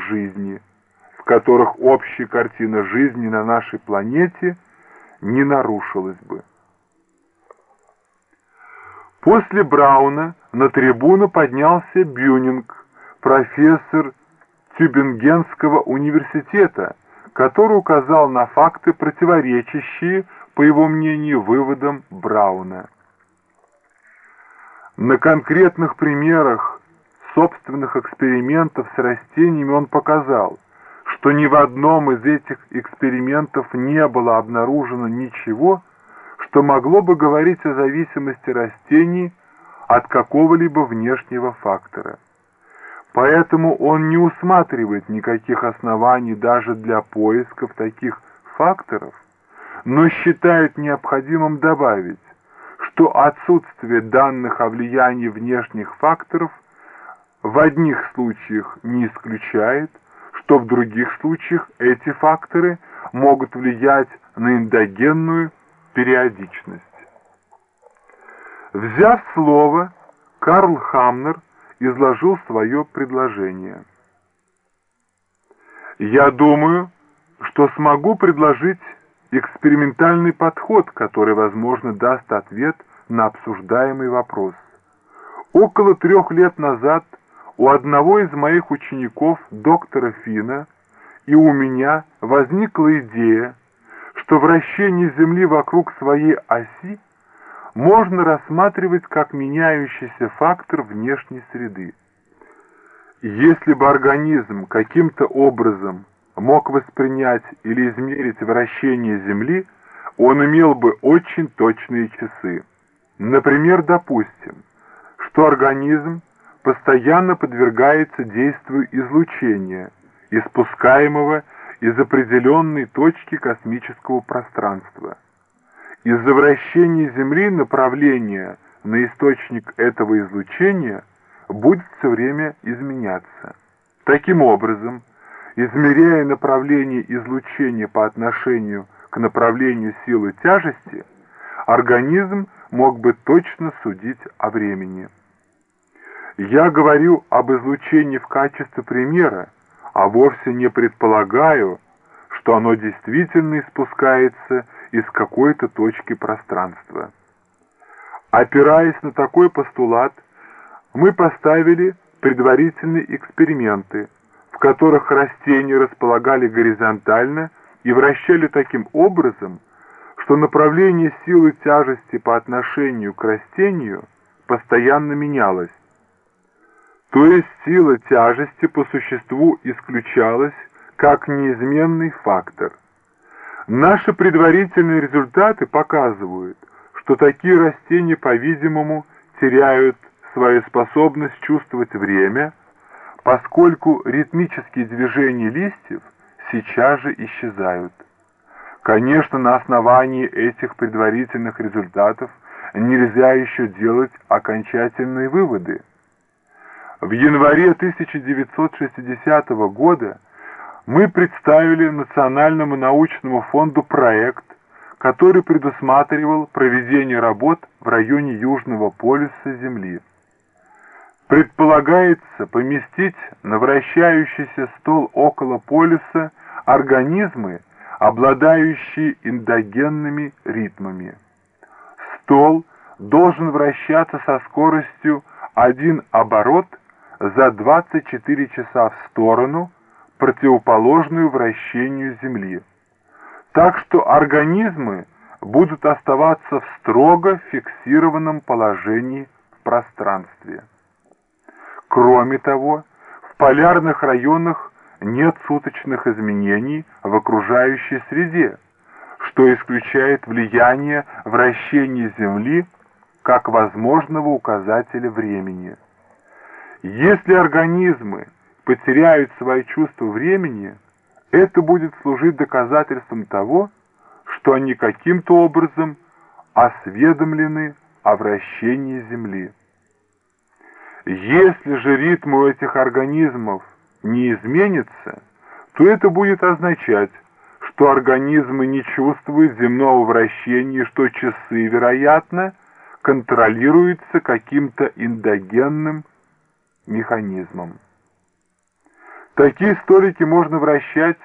жизни, в которых общая картина жизни на нашей планете не нарушилась бы. После Брауна на трибуну поднялся Бюнинг, профессор Тюбингенского университета, который указал на факты, противоречащие, по его мнению, выводам Брауна. На конкретных примерах собственных экспериментов с растениями он показал, что ни в одном из этих экспериментов не было обнаружено ничего, что могло бы говорить о зависимости растений от какого-либо внешнего фактора. Поэтому он не усматривает никаких оснований даже для поисков таких факторов, но считает необходимым добавить, что отсутствие данных о влиянии внешних факторов в одних случаях не исключает, что в других случаях эти факторы могут влиять на эндогенную периодичность. Взяв слово, Карл Хамнер изложил свое предложение. Я думаю, что смогу предложить экспериментальный подход, который, возможно, даст ответ на обсуждаемый вопрос. Около трех лет назад у одного из моих учеников, доктора Фина, и у меня возникла идея, что вращение Земли вокруг своей оси можно рассматривать как меняющийся фактор внешней среды. Если бы организм каким-то образом мог воспринять или измерить вращение Земли, он имел бы очень точные часы. Например, допустим, что организм постоянно подвергается действию излучения, испускаемого из определенной точки космического пространства. Из-за вращения Земли направление на источник этого излучения будет все время изменяться. Таким образом, измеряя направление излучения по отношению к направлению силы тяжести, организм мог бы точно судить о времени. Я говорю об излучении в качестве примера, а вовсе не предполагаю, что оно действительно испускается из какой-то точки пространства. Опираясь на такой постулат, мы поставили предварительные эксперименты, в которых растения располагали горизонтально и вращали таким образом, что направление силы тяжести по отношению к растению постоянно менялось. То есть сила тяжести по существу исключалась как неизменный фактор. Наши предварительные результаты показывают, что такие растения, по-видимому, теряют свою способность чувствовать время – поскольку ритмические движения листьев сейчас же исчезают. Конечно, на основании этих предварительных результатов нельзя еще делать окончательные выводы. В январе 1960 года мы представили Национальному научному фонду проект, который предусматривал проведение работ в районе Южного полюса Земли. Предполагается поместить на вращающийся стол около полюса организмы, обладающие эндогенными ритмами. Стол должен вращаться со скоростью один оборот за 24 часа в сторону, противоположную вращению Земли. Так что организмы будут оставаться в строго фиксированном положении в пространстве. Кроме того, в полярных районах нет суточных изменений в окружающей среде, что исключает влияние вращения Земли как возможного указателя времени. Если организмы потеряют свои чувства времени, это будет служить доказательством того, что они каким-то образом осведомлены о вращении Земли. Если же ритм у этих организмов не изменится, то это будет означать, что организмы не чувствуют земного вращения, что часы, вероятно, контролируются каким-то эндогенным механизмом. Такие столики можно вращать